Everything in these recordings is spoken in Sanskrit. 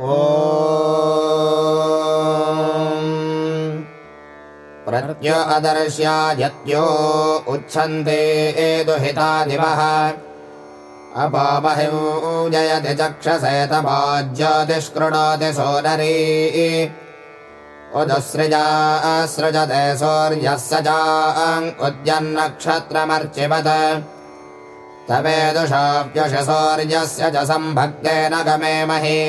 ओ प्रत्य अदर्श्या यत्यो उच्छन्ते दुहिता दिवः अपामहिजयति चक्षसेतमाज्योतिष्कृणोति सोदरी। उदसृजा सृजते सौर्यः स उद्यन्नक्षत्रमर्चिवत्। तवेदुषाप्युषसौर्यस्य च सम्भक्तेन गमेमहि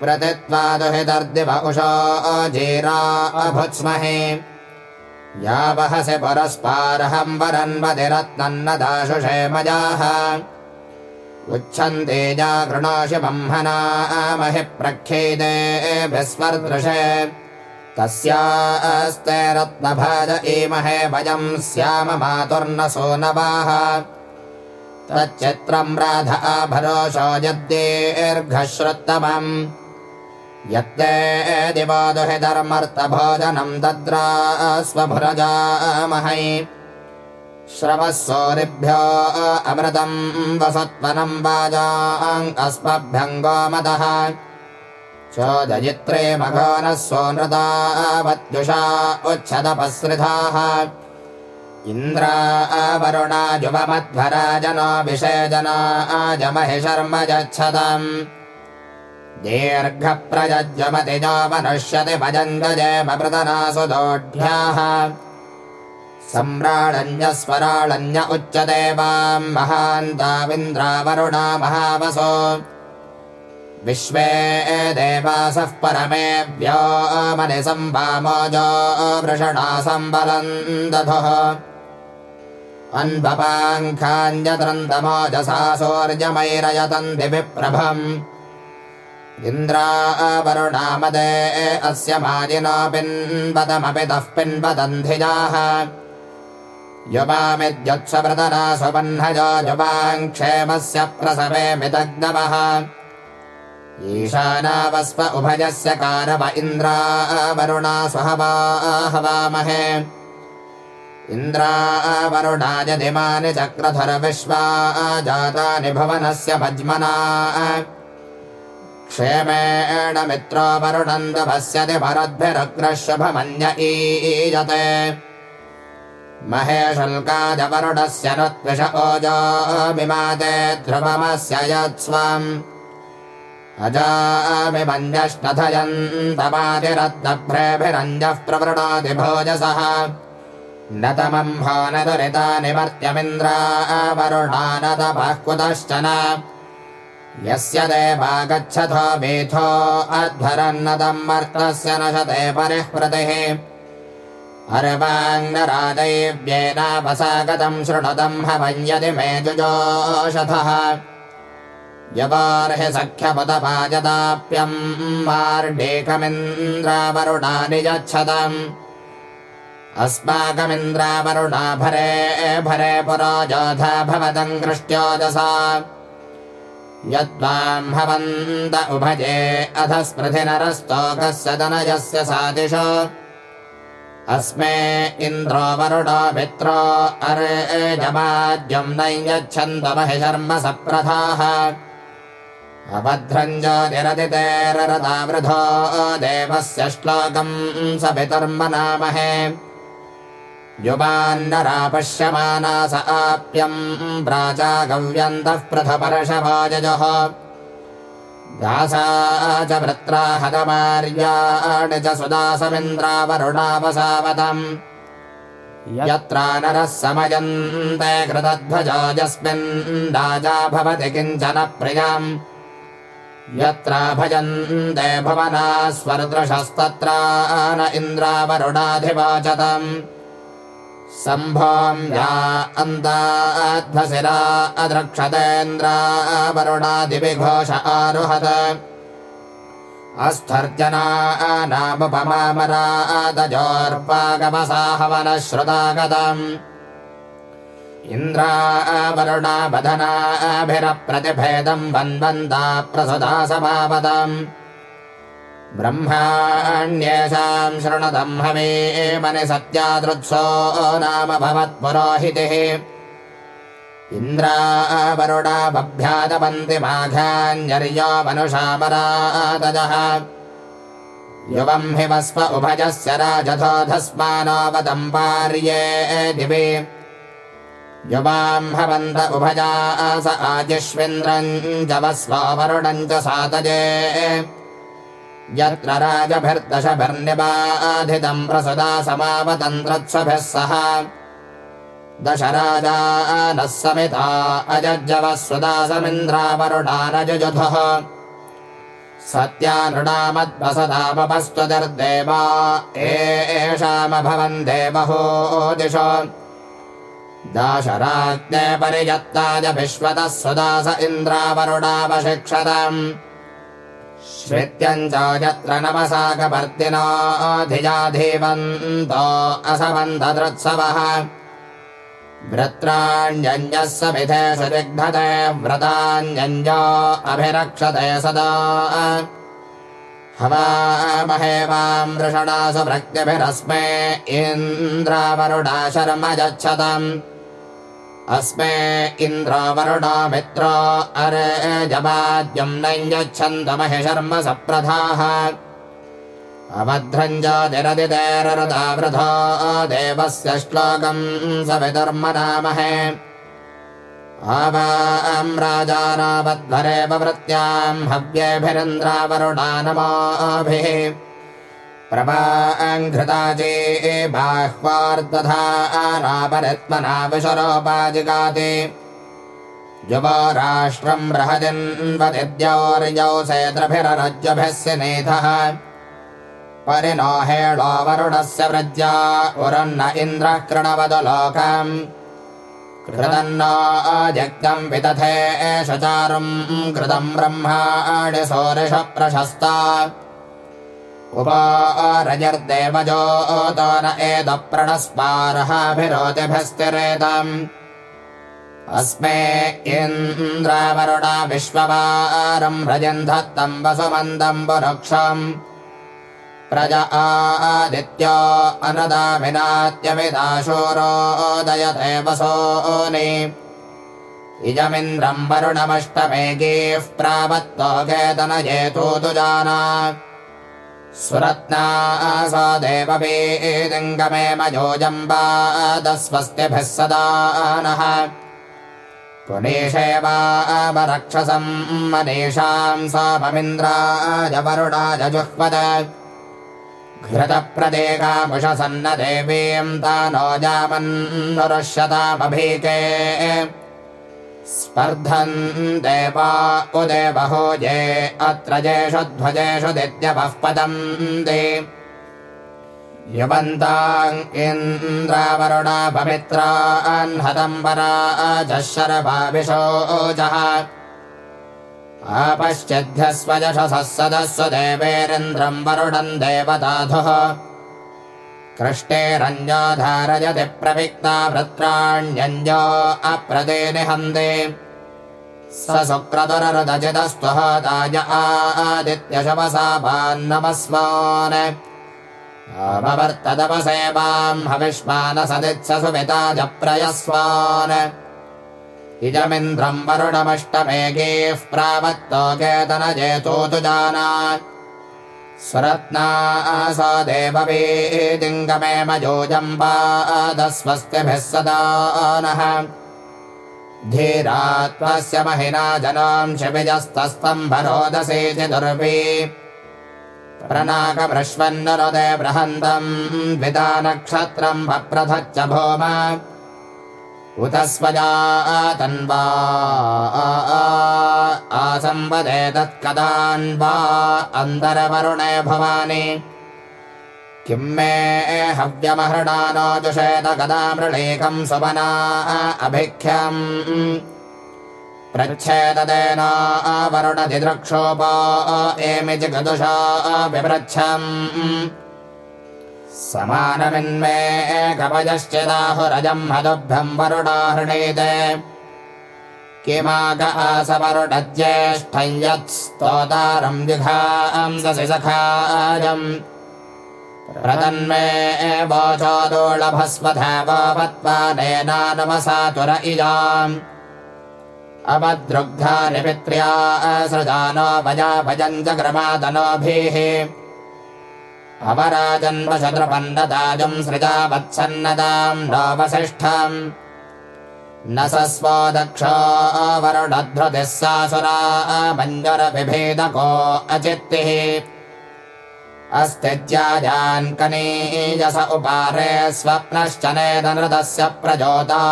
प्रतित्वादुहितर्दिव उषो अजीरा अभुत्स्महे। या वहसि परस्पारहं वरन्वतिरत्नन्नदाशुषे मजाः। उच्छन्ते जागृणोषि ब्रह्मणामहि प्रख्येदे विस्वर्दृशे तस्यास्ते रत्नभाज इमहे भजं स्याम मातुर्नसो नवाः। तच्चित्रम् राध आभरोषो यद्दीर्घश्रुत्तमम् यत्ते दिवो दुहिधर्मर्तभोजनम् दद्रा स्वभुरजामहै। श्रवः सोरिभ्यो अमृतम् वसत्वनम् वाजाङ्गस्मभ्यम् गोमदः चोदयित्रे मघोनः सोनृतावत्युषा उच्छदपसृधाः। इन्द्रा जुवमध्वराजनो विषयजना आजमहि शर्म यच्छतम् दीर्घप्रयज्यमतिजो मनुष्यति भजङ्गजयमृतनासु दोढ्याः सम्राडन्यस्वराळन्य उच्यते वाम् महान्ताविन्द्रावरुणा महावसो। विश्वे देवासः परमेभ्यो मनि सम्भामोजो वृषणा सम्बलम् दधुः अन्वपाङ्खाञ्जतृन्दमोजसा सौर्यमैरयतन्ति विप्रभम् इन्द्रावरुणामदे अस्य माजिनो पिन्वतमपि तः पिन्वदन्धिजाः युवामिद्युत्सवृतना सुबह्नजो युवाङ्क्षेमस्य प्रसवे मिदग्नवः ईशानावस्व उभयस्य कारव इन्द्रावरुणा स्वहवाहवामहे। इन्द्रावरुणायदिमानि चक्रधर विश्वा जातानि भुवनस्य भज्मना क्षेमेण मित्रो वरुणन्दभस्यति भरद्भिरग्रशुभमन्य ईयते। महेशुल्कादवरुणस्य न त्विष ओजो मिमाते ध्रुवमस्य यत्स्वम्। अजामिमन्यष्टधयन्तमातिरत्नभ्रेभिरञ्जः प्रवृणाति भोजसः। न तमम् भो न दुरिता निवर्त्यमिन्द्रावरुणानतपः कुतश्चन यस्य देवा गच्छथो वीथो अध्वरन्नदम् मर्तस्य न शते परिःप्रतिः। अर्वाङ्गरादैव्येनापसागतम् शृणुतम् हवञ्यति मे जुजोषथः यवार्हि सख्यमुदपाजदाप्यम् मार्डेकमिन्द्रावरुणानि यच्छतम् अस्माकमिन्द्रावरुणा भरे भरे पुरोजोधा भवतम् कृष्ट्योजसा यद्वाम् भवन्त उभजे अध स्मृति नरस्तोकस्य दनयस्य सादिश अस्मे इन्द्रो वरुणो मित्रो अरे जमाद्यम् न शर्म सप्रथाः। अभद्रञ्जोतिरतितेररतावृधो देवस्य श्लोकम् स पितर्मनामहे युवान्नरापश्यमाना स आप्यम् प्राचा गव्यन्तः पृथपर्षभाजजः दासा च वृत्रा हतमार्याणि च सुदासमिन्द्रावरुणावसावतम् यत्रा नरः समयन्ते कृतध्वजोजस्मिन् राजा भवति किञ्चन प्रियम्। यत्र भजन्ते स्वर्दृशस्तत्र न इन्द्रावरुणाधिवाचतम् सम्भोम्या अन्ताध्वसिरा अद्रक्षतेन्द्रावरुणादिविघोष आरुहत। अस्थर्जनानामपमामरादजोर्पागमसाहवनश्रुतागतम् इन्द्रावरुणावधनाभिरप्रतिभेदम् वन्वन्ता प्रसुधा समापदम् ब्रह्माण्येषाम् शृणुतम् हवे मनि सत्यादृत्सो नाम भवत्पुरोहितिः माघान्यर्यो मनुषामरादजः युवम् हि वस्व उभजस्य राजथोधस्मानोऽवदम्पार्ये दिवि। युवाम् हवन्त उभजा स आजिष्विन्द्रम् च वस्वरुणम् च सातजे यत्र राजभिर्दशभिर्निबाधितम् प्रसदा समावतन्त्रत्सभिः सह। दश राजा नः समिता अजज्जवः सुदासमिन्द्रावरुणानजुधः सत्यानृणामद्वसदामपस्त्वदर्देवा एषामभवन् देवहो दिश दाशराज्ञे परिजत्ताय विश्वतः सुदास इन्द्रावरुणावशिक्षतम् श्रित्यम् च यत्र नवसाकपर्दिनाधिजाधीवन्तो असवन्तदृत्सवः वृत्राण्यञ्जः समिधेषु जिघ्नते व्रताञ्जञ्ज अभिरक्षते सदा। हवामहे वाम् वृषणासु भृक्तिभिरस्मे इन्द्रावरुणा शर्म यच्छतम् अस्मे इन्द्रो वरुणो मित्रो अरे जवाद्यम् नञ्जच्छन्तमहि शर्म सप्रधाः। अभद्रञ्जातिरदितेरदावृधो देवस्य श्लोकम् सवितुर्मनामहे आवाम् राजानावध्वरेव वृत्त्याम् हव्येभिरिन्द्रावरुणानमाभिः प्रभाङ्घृताजे बाह्वार्दधा नापरित्मना विशरोपाजिगाति युवो राष्ट्रम् बृहदिन्वदिद्योर्यौ सेत्रभिररज्जुभिस्य नेधः परिणो वरुणस्य व्रज्या उरन्न इन्द्रः कृणवदलोकम् कृतन्नाजग्दम् विदधे एष चारुम् कृतम् ब्रह्माणि सोरिष प्रशस्ता उपारजर्देवजो न एदप्रणस्पारहाभिरोतिभिस्तिरेदम् अस्मे इन्द्रावरुणा विश्ववारम् रजन् धत्तम् वसुमन्दम् पुरुक्षम् प्रज आदित्यो अनदामिनात्यमिदाशोरोदयते वसोनि। इजमिन्द्रम् वरुणमष्टमेगीः प्रावत्तो गेतनयेतु तुजाना सुरत्ना सा देववेदिङ्गमे मयोजम्बादस्वस्तिभिः सदा नः। पुनीषेवावरक्षसम् मनीषाम् साममिन्द्राय वरुणाय जुह्वद घृतप्रदेकामुषसन्न देवीम् तानो जामन्नुरुष्यतामभीके स्पर्धन् देवा उदेवहोजे अत्र जेषु ध्वजेषु दिद्यपः पदन्ति। युवन्ताम् इन्द्रावरुणा पवित्रान्हतम्बरा शरभाविशोजः आपश्चिध्यस्वजशसः सदस्व देवेरिन्द्रम् वरुणम् देवताधुः कृष्टेरञ्जोधारयति प्रविक्ता वृत्राण्यञ्जो अप्रदे निहन्ते स आदित्यशवसापान्नमस्मान् अमवर्तदपसेवाम् हविष्मानसदित्स च प्रयस्वान् इजमिन्द्रम् वरुणमष्टमेकीः प्रावत्तो केतनजेतो तु जाना स्वरत्ना स देववेदिङ्गमे मयोजम्बादस्वस्तिभिः सदा नः। धीरा त्वस्य महिना जनाम् शिबिजस्तस्तम्भरोदसेति दुर्वी। प्रनाकमृष्वन्नरुदे बृहन्तम् द्विता नक्षत्रम् वप्रथच्च भौम उत तत्कदान्वा अन्तरवरुणे भवानि। किं मे हव्यमहृणानो जुषेत कदा मृळीकम् सुवना अभिख्यम्। प्रच्छेददेन वरुणधिदृक्षोप एमि जगदुषा बिभ्रच्छम् समानमिन्मे कवयश्चिदाहुरजम् हदुभ्यम् वरुणाहृणीते किमाग आसवरुणज्येष्ठम् यत्स्तोतारम् जिघांससि सखायम् प्रतन्मे वोचोदोळभस्वधा वत्पानेनानमसातुर इजाम्। अपद्रुग्धानि पित्र्या असृजानो भजा भजम् जग्रमादनोभिः अपराजन्मशत्रुपन्नदाजम् सृजा वत्सन्नदाम् नवसिष्ठम् न स स्वो दक्षो वरुणध्रुतिः सासुरा मञ्जरविभेदको अचित्तिः। अस्ति ज्याजान्कनीयस उपारे स्वप्नश्च नेदनृतस्य प्रजोता।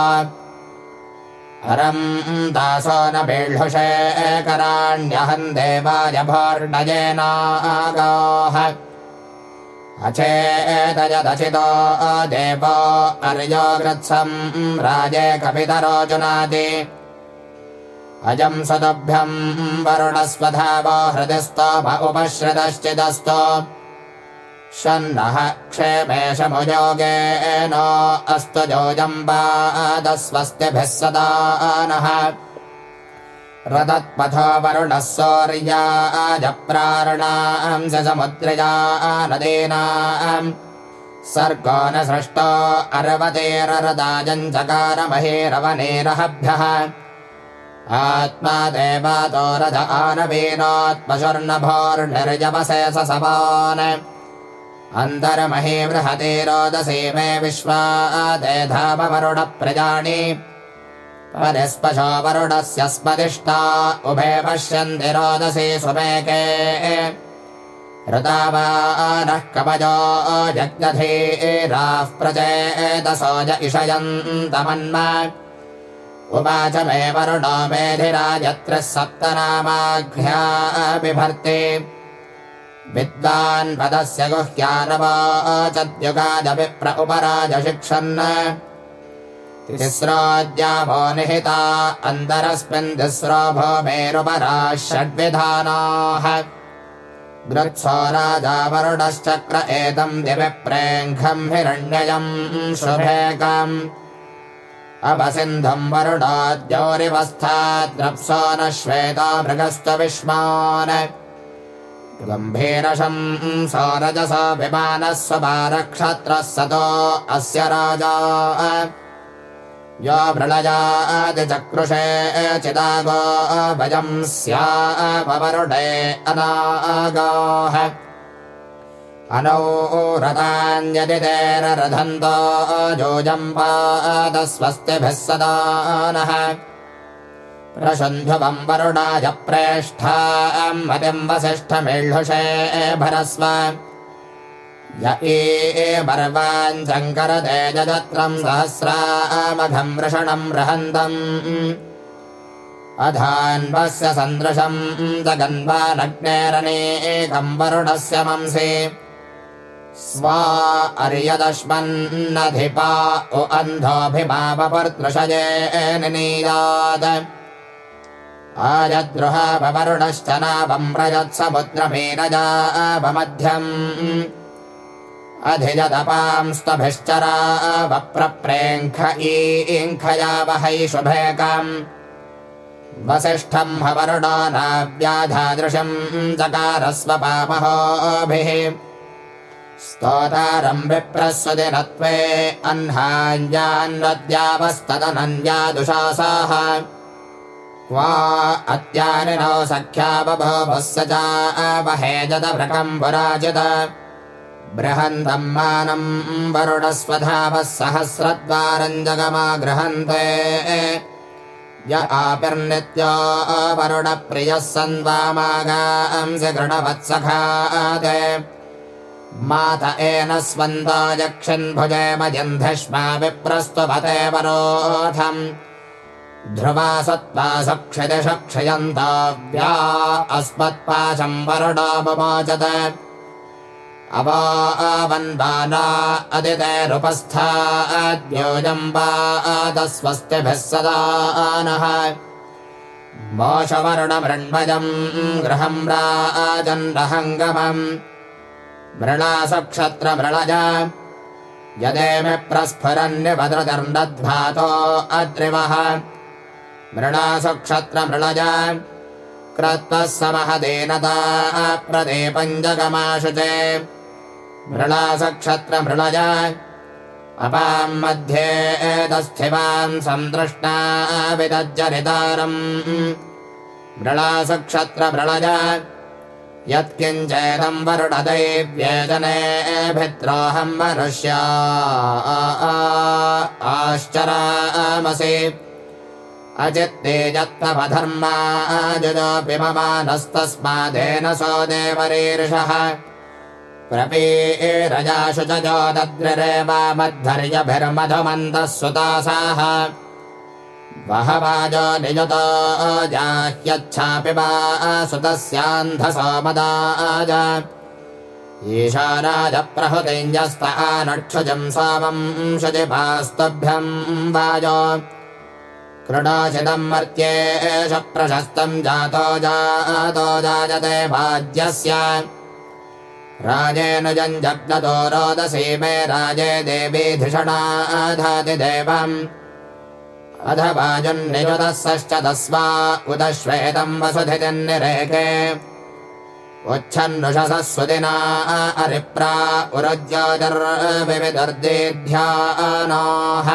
हरम् दासो न बीळुषे कराण्यहम् देवाय भोर्णजेनागाः अचेतयदचितो देवो अर्यो गृत्सम् राजे कपितरो जुनाति अजम् सदभ्यम् वरुणस्वधावो हृदिस्तो भ उपश्रितश्चिदस्तो शन्नः क्षेमेशमुयोगेन अस्तु जोजम्बादस्वस्तिभिः सदा नः रदत्पथो वरुणः सौर्याजप्रारणांस समुद्रया नदीनाम् सर्गो न सृष्टो अर्वतेररदाजञ्चकारमहेरवनेरहभ्यः आत्मा देवातो रथ आनवीनोत्पशुर्नभोर्निर्जवसे स सवान् अन्तर्महे बृहते रोदसे मे विश्वा ते धामवरुणप्रजाणि परिस्पशो वरुणस्य स्मदिष्टा। उभे पश्यन्ति रोदसी सुमेके। ऋतावानः कवयो जग्दधीराः प्रचेतसोज इषयन्तमन्म। उवाच मे वरुणो मेधिराजत्रिः सप्तनामाघ्र्या बिभर्ति विद्वान् पदस्य गुह्यानवाचद्युगादभिप्र उपराजशिक्षन् तिस्रोऽद्याभो निहिता अन्तरस्मिन् तिस्रो भूमेरुपराः षड्विधानाः। गृत्सो राजा वरुणश्चक्र एतम् दिविप्रेङ्खम् हिरण्ययम् शुभेकम्। अपसिन्धुम् वरुणाद्योरिवस्थाद्रप्सो न श्वेता मृगस्त विष्मान्। गम्भीरशम् सौरजसा विमानः स्वपारक्षत्रः सतो अस्य राजा यो वृणयादिचक्रुषे चिदागो भजम् स्यापवरुणे अनागाः। अनौ रथान्यदितेररथन्तो जोजम्पादस्वस्तिभिः सदा नः। प्रशन्ध्वम् वरुणाय प्रेष्ठाम् मतिम् वसिष्ठमेळ्हुषे भरस्व य एर्वाञ्चङ्करते जत्रम् सहस्रामघम् वृषणम् रहन्तम् अधान्वस्य सन्दृशम् जगन्वानग्नेरनेकम् वरुणस्य मंसि। स्वा अर्यदश्मन्नधिपा उ अन्धोऽभिमापपर्तृषये निनीयात् आयद्रुहापवरुणश्च नापम् प्रयत्समुद्रमेरजापमध्यम् अधिजदपांस्तभिश्चरा वप्रप्रेङ्ख ईङ्खया वहै शुभेकम्। वसिष्ठम् हवरुणो नाव्याधादृशम् चकारस्वपामहोभिः स्तोतारम् विप्रस्वदिनत्वे अह्नाञ्जान्नद्यावस्तदनन्यादुशासाः क्वा अत्यानिनो सख्या बभोभः स चावहेजदभृकम् पुराजित बृहन्तम् मानम् वरुणस्वधावः सहस्रद्वारम् जगमा गृहन्ते य आपिर्नित्यो वरुणप्रियः सन्वामागांसि गृणवत्सखात्। मात एन स्वन्तो यक्षिन्भुजे मजन्धष्मा विप्रस्त्वभते वरोधम्। ध्रुवा सत्त्वा सक्षिदिषक्षयन्ताव्या अस्मत्पाशम् वरुणो मुमोचत अवावन्वाना अदितेरुपस्थाद्योजम्बादस्वस्तिभिः सदा नः। मोषवर्णमृण्मजम् गृहम् राजन्नहङ्गमम् मृणासक्षत्रमृणज यदेमि प्रस्फुरन्यभद्रदर्णध्वातो अद्रिवः। मृणासुक्षत्रमृणज क्रत्वः समहदेनता प्रदीपम् जगमाशुचे मृणासक्षत्रमृणय अपां मध्ये एतस्थिवान् सन्दृष्टा विदज्जरितारम्। मृणासक्षत्रमृणय यत्किञ्चेदम् वरुणदैव्येजने भिद्रोऽहं मनुष्या आश्चरामसि। अजित्ते यत्नवधर्मा जजोऽपि ममानस्तस्मादेन सो देवरीर्षः। प्रपीरजाशु च जो दद्रिरेवामद्धर्यभिर्मधुमन्दः सुतासाः बहवाजो निजतो जाह्यच्छापि वा सुतस्यान्धसोमदाज ईशानाजप्रहुतिञ्जस्तानक्षुजम् सोमम् शुजिभास्तभ्यम् वाजो। कृणाचिदम् मर्त्येष प्रशस्तम् जातो जातो जायते भाज्यस्य राजेनुजञ्जग्नतो रोदसी मे राजे देवी धिषणाधाति देवम् अध वाजुन्निजुतः तस्वा उदश्वेतम् वसुधिजन्निरेखे उच्छन्नुषसः सुदिना अरिप्रा उरज्योतिर्विविदर्देध्यानाः।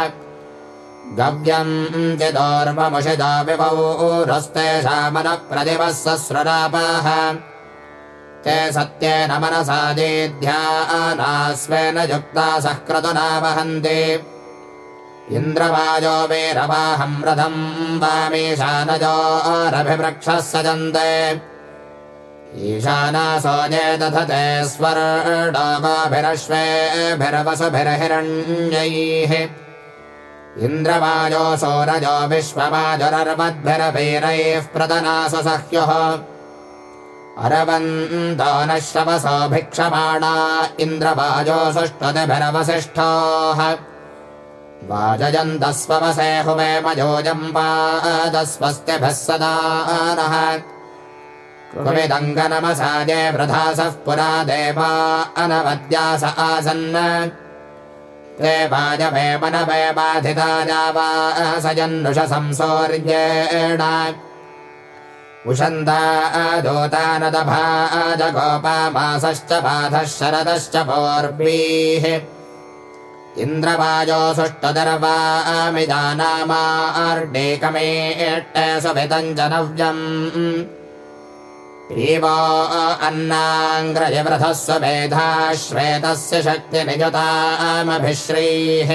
गव्यम् चिदोर्वमुषिदा विभौरस्तेषामनप्रदिवः सस्ररापाः। ते सत्येन मनसा देध्यानास्वेन युक्ता सः क्रतुना वहन्ति। इन्द्रवाजो वीरवाहम् रथम् वामीशानजोरभिवृक्षः सजन्ते ईशानासो जे दधते स्वर्णोगाभिरश्वेभिरवसुभिर्हिरण्यैः इन्द्रवाजो सोरजो विश्ववाजुरर्वद्भिरवीरैः प्रदनासु सह्युः अरवन्तो न श्रवसो भिक्षमाणा इन्द्रवाजो सुष्ठुतिभिरवसिष्ठाः वाजयन्तस्ववसे हुवे मयोजम् पादस्वस्तिभिः सदा नः। कृमिदङ्गनमसाजे वृधासः पुरा देवा अनवद्यास आसन्। ते वाजवे मनवे बाधिता जावा सजन्नुष संसौर्येण उषन्ता दूतानदभाजगोपामासश्च बाधः शरदश्च पूर्वीः। इन्द्रवाजो सुष्टुदर्वामि जानामार्डेकमेट्टे सुभितञ्जनव्यम् एवो अन्नाङ्ग्रजवृथः स्वमेधा श्वेतस्य शक्तिनिजुतामभिश्रीः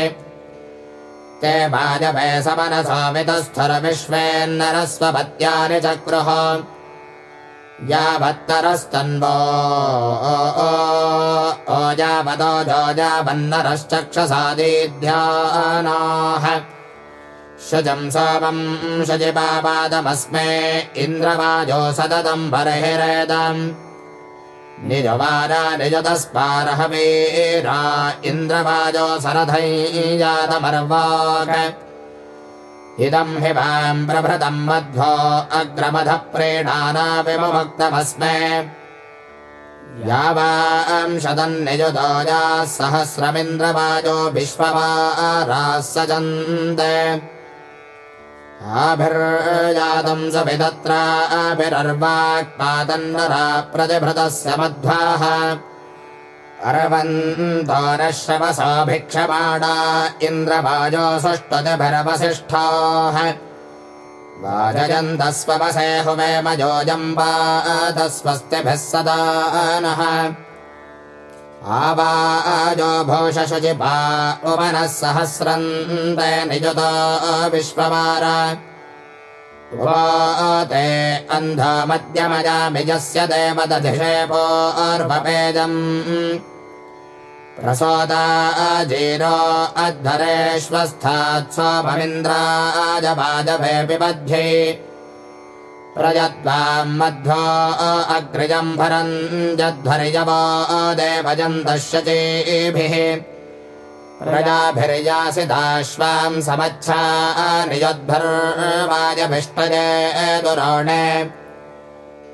ते वाजवे समनसामितस्थुरविश्वेन्नरस्वपत्यानि चक्रुः। यावत्तरस्तन्वो ओजावदो जोजावन्नरश्चक्षसादीध्यानाः शुजम् सोमम् शुजिपापादमस्मे इन्द्रवाजो सततम् बर्हिरेदम् निजवारा निजतस्पारहवीरा इन्द्रवाजो जातमर्वाक इदम् हि वाम् प्रभृतम् मध्वो अग्रमधः प्रेणाना विमुक्तमस्मे यावांशदन्निजुदोजाः सहस्रमिन्द्रवाजो विश्ववाराः सजन्ते आभिर्जातम् सविदत्राभिरर्वाक्पादन्नरा प्रतिभृतस्य मध्वाः। अर्वन्तो न श्रवसो भिक्षमाणा इन्द्रवाजो सुष्टुतिभिरवसिष्ठाः। वाजयन्तस्ववसे हुवे मयोजम् वातस्वस्तिभिः सदा नः आवाजो भूषशुचिपा उपनः सहस्रन्ते निजुतो विश्ववार ते अन्धमद्यमजामिजस्य देवदधिषेपोर्वपेजम् प्रसोदाजीरो अध्वरेष्वस्थात् स्वभमिन्द्राजवाजभे पिबध्ये प्रजत्वाम् मध्वो अग्रिजम् भरन् जध्वरिजवो देवजन्तश्चेभिः प्रजाभिर्यासिदाश्वाम् समच्छा निजद्भर्वाजभिष्टजे दुरोणे।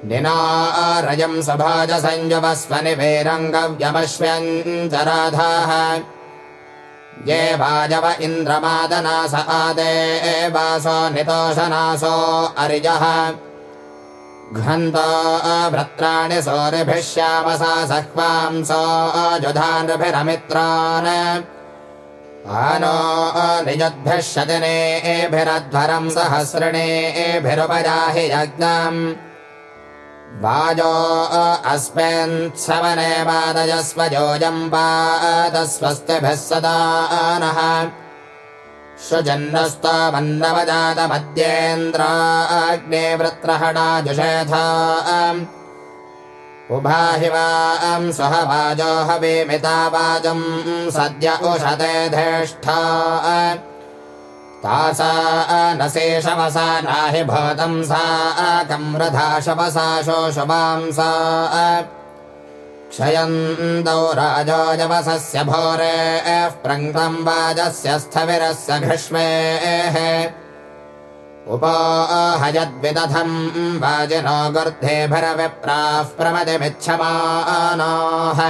निना रजम् सभाजसंयुवस्वनिवेरङ्गव्यमश्व्यञ्चराधाः ये वाजव इन्द्रमादनास आदे वासो नितोषनासो अरिजः घ्नन्तो भ्रत्राणि सोरिभिः श्यामसा सह्वांसो जुधानृभिरमित्रान् आनो निजुद्भिः शतिनेभिरध्वरम् सहस्रिणेभिरुपजाहि यज्ञम्। वाजो अस्मिन् वादयस्वजोजम् पादस्वस्तिभिः सदा नः सुजन्नस्तामन्नवजातमद्येन्द्राग्ने वृत्रहणाजुषेथा उभाहि वां सह वाजो हविमिता वाजम् सद्य उषते धेष्ठा। तासा न शेषवसा नाहि भवतं सा कमृधा शवसा शोशवांसा क्षयन्दौ राजोजवसस्य भोरेः वाजस्य स्थविरस्य घृष्मेः। उपोहयद्विदधम् वाजिनो गर्धेभरविप्राः प्रमदिमिच्छमानाः।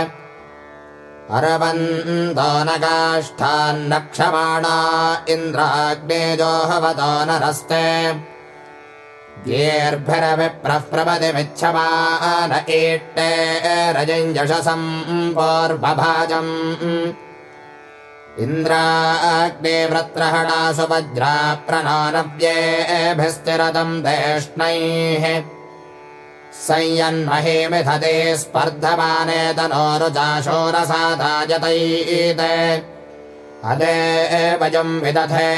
अरवन्तो न काष्ठान्नक्षमाणा इन्द्राग्नेजोहवतो नरस्ते येर्भिरविप्रः प्रमदिमिच्छमान ईट्टे रजञ्जषसम् पौर्वभाजम्। इन्द्राग्ने व्रत्रहणासु वज्रा प्रणानव्येभिस्तिरदम् देष्णैः। मिथते स्पर्धमाने तनोरुजाशोरसादायतैते अदे वजम् विदधे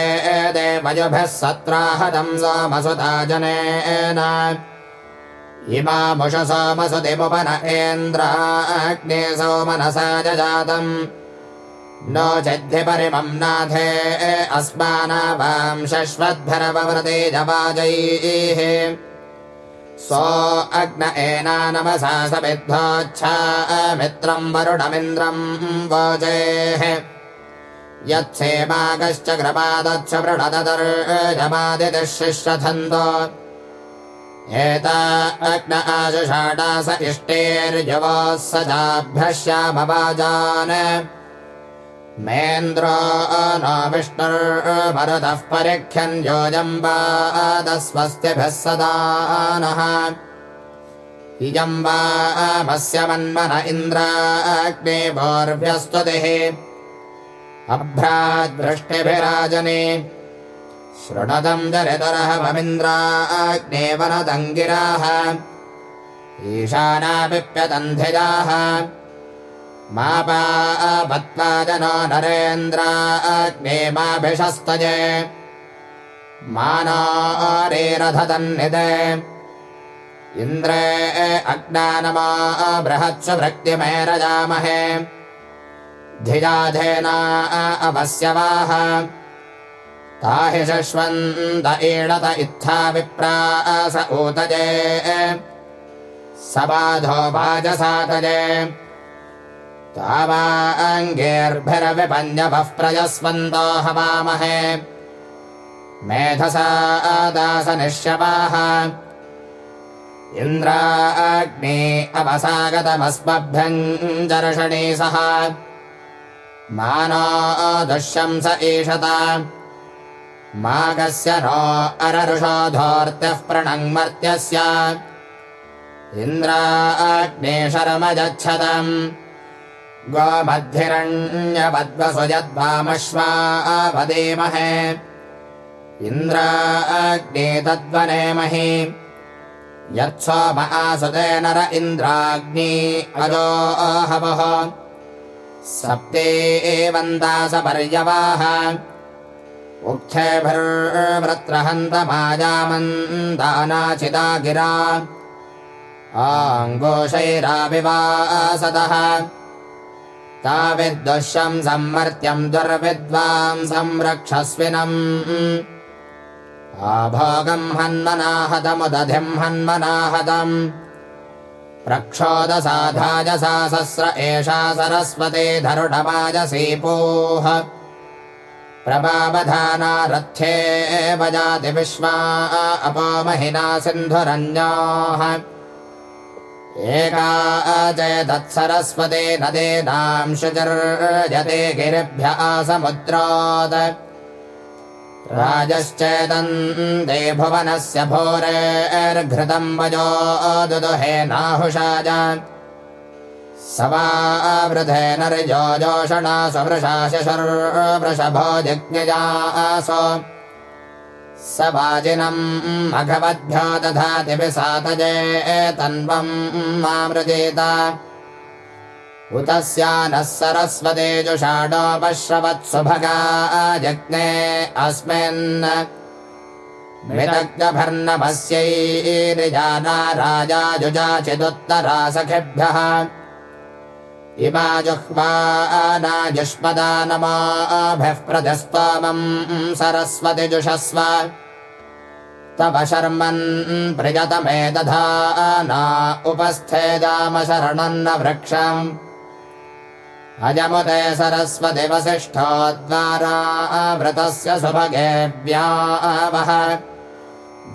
देवजुभिः सत्राहतम् सोमसुता जनेन। इमामुष सोमसुतिमुपन इन्द्राग्ने सोमनसा जजातम्। नो चद्धि परिमम् नाथे अस्मानावां शश्वद्भरवव्रते जवाजैः। सो अग्न एनानमसा समिद्धोच्छा मित्रम् वरुणमिन्द्रम् वोजेः यत्सेवागश्च ग्रमादत्स वृणददर्जमादितिशिश्रथन्तो एता अग्न आजुषाडा स इष्टेर्यवः स चाभ्यश्यामवाजान् मेन्द्रो नो विष्णुर्भरतः परिख्यन् योजम्बादस्वस्तिभिः सदा नः। इयम् वा मस्य मन्मन इन्द्राग्ने भोर्भ्यस्तुतिः अभ्राद्वृष्टिभिराजने शृणदम् जरितरहममिन्द्राग्ने वनदङ्गिराः ईशानापिप्यतन्धिजाः मापापत्वा जनो नरेन्द्राग्ने माभिषस्तजे मानारेरधतन्निदे इन्द्रे अग्नानमा बृहत्सु भृक्तिमे रजामहे धिजाधेना अवस्यवाः। ताहि शश्वन्त ईडत इत्था विप्रास ऊतजे। सबाधो वाजसातजे तावाङ्गेर्भिरविपन्यवः प्रजस्वन्तो हवामहे। मेधसा दासनिष्यवाः। इन्द्राग्ने अवसागतमस्मभ्यञ्जर्षणे सह मानो दुष्यंस ईशता मागस्य नो अररुषोधोर्त्यः प्रणङ्मर्त्यस्य। इन्द्राग्ने शर्मजच्छतम्। गोमद्भिरण्यवद्वसुजद्वामश्वावदेमहे इन्द्राग्ने तद्वनेमहि यत्सोम आसुते नर इन्द्राग्नि सप्ते एवन्दासपर्यवाः उक्थेभिर्वृत्रहन्तमाजामन्दानाचिता गिरा आङ्गोषैराविवासतः ताविद्दुष्यम् सम्मर्त्यम् दुर्विद्वाम् संरक्षस्विनम्। आभोगम् हन्मनाहतमुदधिम् हन्मनाहतम् प्रक्षोदसाधाजसा सस्र एषा सरस्वती धरुडवाजसीपूः प्रभावधाना रथ्ये वजाति विश्वा अपोमहिना सिन्धुरन्याः। एका अजयदत्सरस्वते नदीनां शुचर्यते गिरिभ्य समुद्रात् राजश्चेदन्ते भुवनस्य भोरेर्घृतम् वजो दुदुहे नाहुषाज स वावृधे नर्यो जोषणा स्ववृषाशशर्वृषभो जिज्ञजास स वाजिनम् मघवद्भ्यो दधाति विसातजे तन्वम् मामृजेत उत स्यानः सरस्वते जुषाडोपश्रवत्सुभगा जज्ञे अस्मिन् मृतज्ञभर्णभस्यैर्जाना राजा जुजाचिदुत्तरा सखिभ्यः इमा जुह्वानाजुष्मदा नमाभिः प्रजस्त्वामम् सरस्वति जुषस्व तव शर्मन् प्रियतमे दधाना उपस्थेदामशरणन्न वृक्षम् अजमुदे सरस्वति वसिष्ठोद्वारा वृतस्य सुभगेव्यावह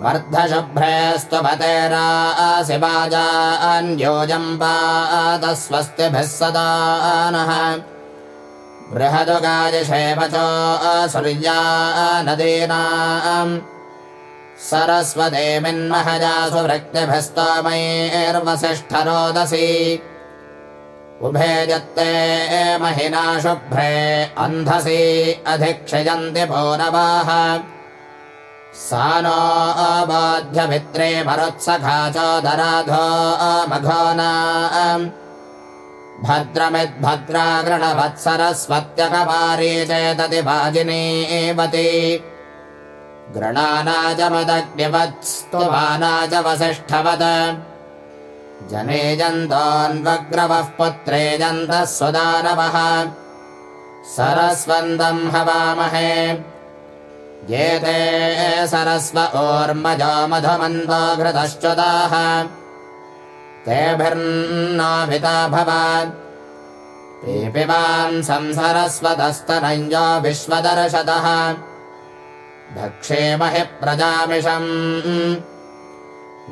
वर्धशुभ्रेस्त्वपतेरासि वाजान्योजम्बातस्वस्तिभिः सदा नः। बृहदुगादिशेवचो सूर्या नदीनाम्। सरस्वतीमिन्महजासु वृक्तिभिस्तमैर्वसिष्ठरोदसी उभे जत्ते महिना शुभ्रे अन्धसि अधिक्षयन्ति पौरवाः सा नो अबाध्यमित्रे मरुत्सखा चोदराधो मघोना। भद्रमिद्भद्रा गृणवत्सरस्वत्यकपारी चेतति वाजिनीवति गृणानाजमदग्निवत्स्तुवाना च वसिष्ठवत् जने जन्तोऽन्वग्रवः पुत्रे जन्तः सुदानवः। सरस्वन्दम् हवामहे। येते सरस्व ओर्मजो तेभिर्नाभिता भवान्। पीपिबांसं सरस्वतस्तनञ्जो विश्वदर्शतः। दक्षेमहि प्रजामिषम्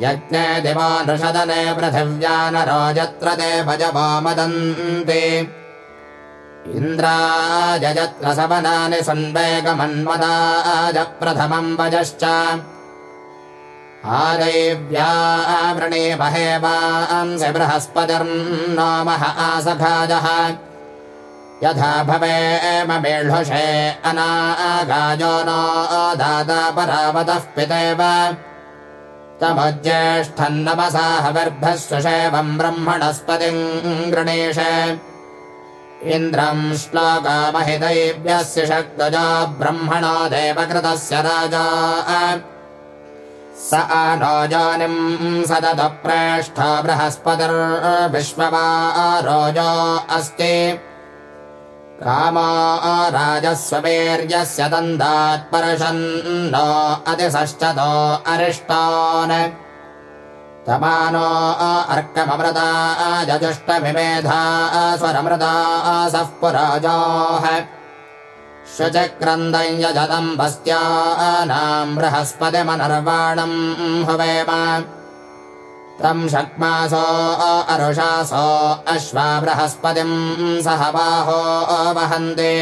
यज्ञे दिवानुषदने पृथिव्या नरो यत्र ते भजवो मदन्ति इन्द्राजयत्र सवनानि सन्वेगमन्मदाज प्रथमम् वजश्च आदैव्यावृणीमहे वांसि बृहस्पतिर्नोमः आसखाजः यथा भवेमबीढुषे अनागाजो नो दाता परावतः पितेव तमुज्येष्ठन्नमसा हविर्भः सुषेवम् ब्रह्मणस्पतिम् गृणीष इन्द्रम् श्लोकामहिदैव्यस्य शक्तजा ब्रह्मणो देवकृतस्य राजा। स आनो जानिम् सदतप्रेष्ठ बृहस्पतिर्विश्ववा रोजो अस्ति कामा राजस्ववीर्यस्य दन्दात्परशन्नो अतिसश्चतो अरिष्टान्। तमानो अर्कममृता जजुष्टविमेधा स्वरमृता सः पुराजाः। शुचक्रन्दम् यजतम् भस्त्यानाम् बृहस्पतिमनर्वाणम् हुवेम तम् शक्मासो अरुषासो अश्वा बृहस्पतिम् सह बाहो वहन्ति।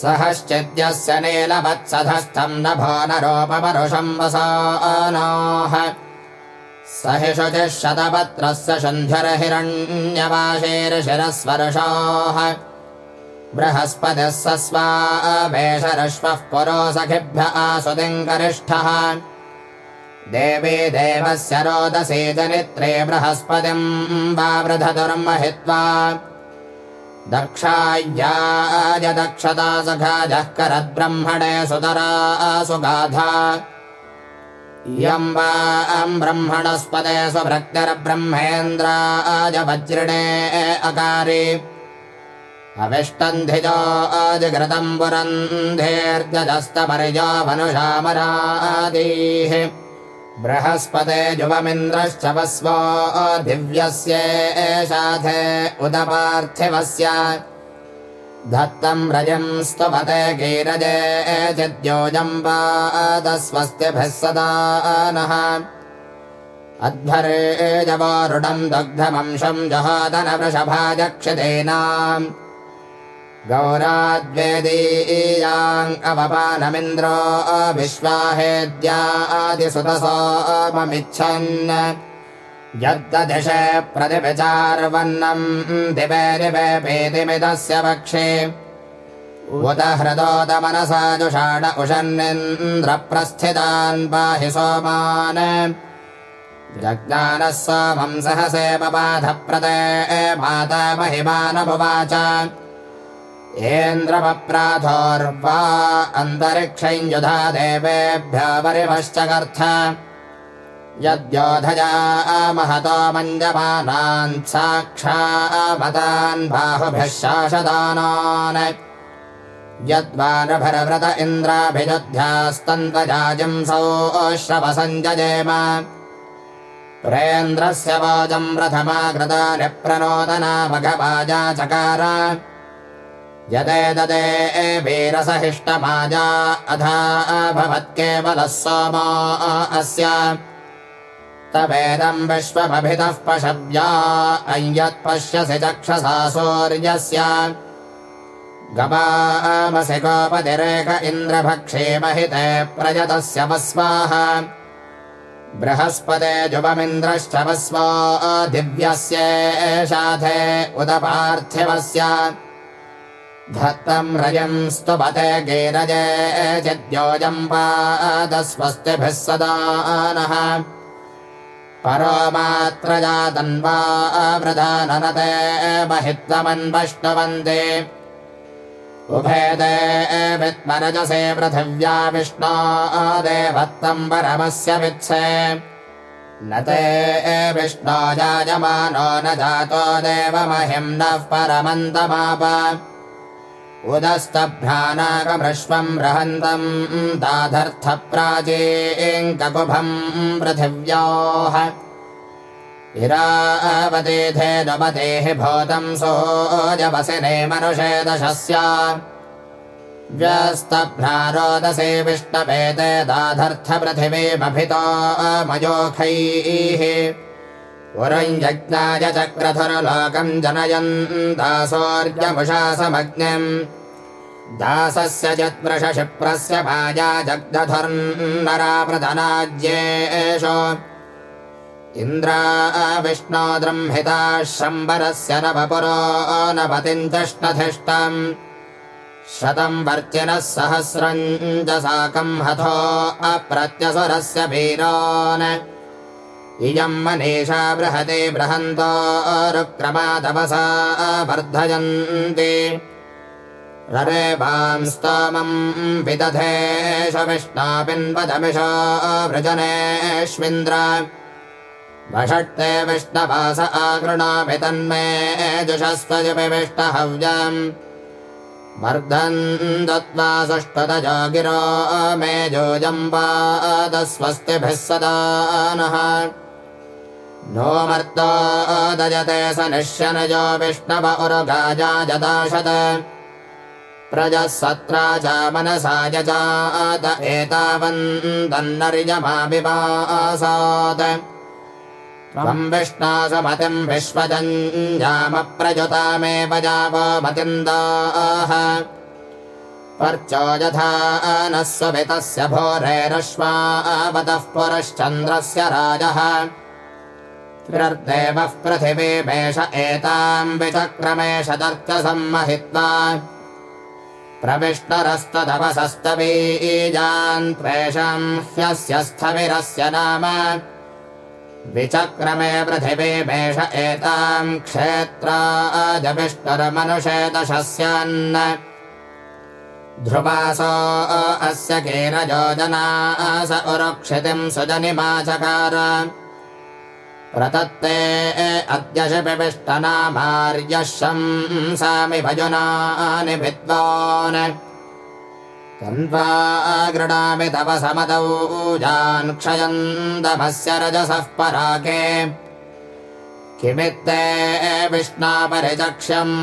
सहश्चिद्यस्य नीलवत्सधस्थम् नभो नरोपमरुषम् वसानाः हि शुचिः शतपत्रस्य शुन्ध्यरहिरण्यवाशेर्शिरस्वर्षाः बृहस्पतिः स स्वावेशरश्वः पुरो सखिभ्य आसुतिङ्करिष्ठः देवी देवस्य रोदसी जनित्रे बृहस्पतिम् वावृधतुर्महित्वा दक्षाय्याय दक्षता सखाजः करद्ब्रह्मणे सुतरा सुगाधा। इयम् वा ब्रह्मणस्पदे स्वभृक्तिर्ब्रह्मेन्द्राय वज्रिणे अकारि। अविष्टन्धिजो अजघृतम् पुरन्धेर्जस्तपर्यो मनुषामरादीः बृहस्पते जुवमिन्द्रश्च वस्वो दिव्यस्येशाथे उदपार्थिवस्य। धत्तम् रजम् स्तवते गीरजे चिद्योजम्बादस्वस्तिभिः सदा नः। अध्वरेजवारुणम् दग्धमंशम् जहादनवृषभाजक्षितेनाम् विश्वाहेद्यादिसुतसोममिच्छन् यद्दधिषे प्रतिविचार्वन्नम् दिवे दिवे पेतिमिदस्य पक्षे उत हृदोदमनसा जुषाण उषन्निन्द्रप्रस्थितान् पाहि सोमान्। जज्ञानः सोमम् सहसे माता महिमानमुवाच इन्द्रपप्राथोर्वा अन्तरिक्षञ्जुधा देवेभ्य परिपश्चकर्थ यद्योधया महतो मञ्जमानान् साक्षामतान् बाहुभिः शासदानान् यद्वानभरव्रत इन्द्राभिजुध्यास्तन्तजाजिंसौ श्रवसञ्जयेम प्रेन्द्रस्य वाजम् प्रथमाकृतानि प्रनोदना मघवाजा चकार यदेददे वीरसहिष्टमाजा अधा भवत्केवलः सोमा अस्य। तवेदम् विश्वमभितः पशव्या अय्यत्पश्यसि चक्षसा सूर्यस्य। गवामसि गोपतिरेक इन्द्रभक्षे महिते प्रयतस्य वस्वाः। बृहस्पते जुवमिन्द्रश्च वस्वा दिव्यस्य एषाथे उदपार्थिवस्य धत्तम् रजम् स्तुपते गिरजे चिद्योजम् पादस्वस्तिभिः सदा नः। परो मात्र जातन्वा वृधाननते महित्वमन्वष्टवन्ते उभेदे वित्मरजसे पृथिव्या विष्णो देवत्तम् परमस्य वित्से। न ते विष्णो जायमानो न जातो देवमहिम् नः परमन्तमाप उदस्तभ्रानाकमृष्वम् रहन्तम् दाधर्थप्राचीङ्ककुभम् पृथिव्योः। इरावतेधेनुपतेः भूतम् सोऽजवसिने मनुषे दशस्य। व्यस्तभ्रारोदसे विष्णवेते दाधर्थपृथिवीमभितो मयोखैः पुरम् यज्ञाय चक्रधुरलोकम् जनयन्तासौर्यमुषासमग्निम् दासस्य जत्मृषिप्रस्य भाजा जग्धधुर्नराप्रधनाज्येष इन्द्रा विष्णो द्रह्मिताः शम्बरस्य नवपुरो नपतिञ्चष्टधिष्टम् शतम् वर्चिनः सहस्रम् च साकम् हथो अप्रत्यसुरस्य वीरोन् इयम् मनीषा बृहते बृहन्तो रुक्रमादवसा वर्धयन्ति। ररेवां स्तोमम् विदधेश विष्णापिन्वदमिष वृजनेष्विन्द्र। वषट्ते विष्णवास आकृणापि तन्मे जुषस्त्वजपिविष्टहव्यम् वर्धन् दत्त्वा सुष्ठुतजो गिरो मे जोजम्बादस्वस्तिभिः सदा नः नो मर्तो दजते स निश्यनजो विष्णव उरुगाजा जदाशत प्रजः सत्रा च मनसा यजात एतावन्तन्नर्यमाविवासात् त्वम् विष्णासमतिम् विश्वजञ्जामप्रजुतामेव जावो मतिन्दाः। पर्चो यथा नः स्वपितस्य भोरेरश्वावतः पुरश्चन्द्रस्य राजः। त्रिर्देवः पृथिवीमेष एताम् विचक्रमेष दर्चसम्महित्वा। प्रविष्टरस्तदवसस्तबीजान् त्वेषाम् ह्यस्य स्थविरस्य नाम। विचक्रमे पृथिवीमेष एताम् क्षेत्राजविष्टरमनुषे दशस्यान्न ध्रुवासो अस्य कीरयोजनास उरुक्षितिम् सुजनिमाचकार। प्रतत्ते अद्य शिपिविष्टनामार्यः शंसामि भजुनानि विद्वान्। कन्वा गृणामि तव समदौ जान् क्षयन्दमस्य रजसः पराके किमित्ते विष्णापरिचक्ष्यम्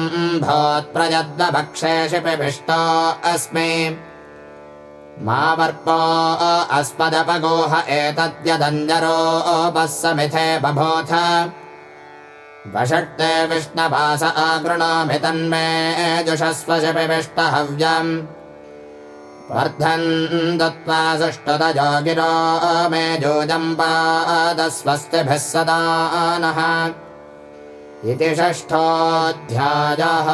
भोत्प्रयद्वभक्षे शिपिविष्टो अस्मि मा वर्पो अस्मदपगोह एतद्यदञ्जरोपः समिथे बभूथ। वषट्ते विष्णवास आगृणामि तन्मे जुषस्व शिपिविष्टहव्यम् वर्धन् दत्त्वा सुष्ठुतजो गिरो मे जोजम्पादस्वस्तिभिः सदा नः। इति षष्ठोऽध्यायः।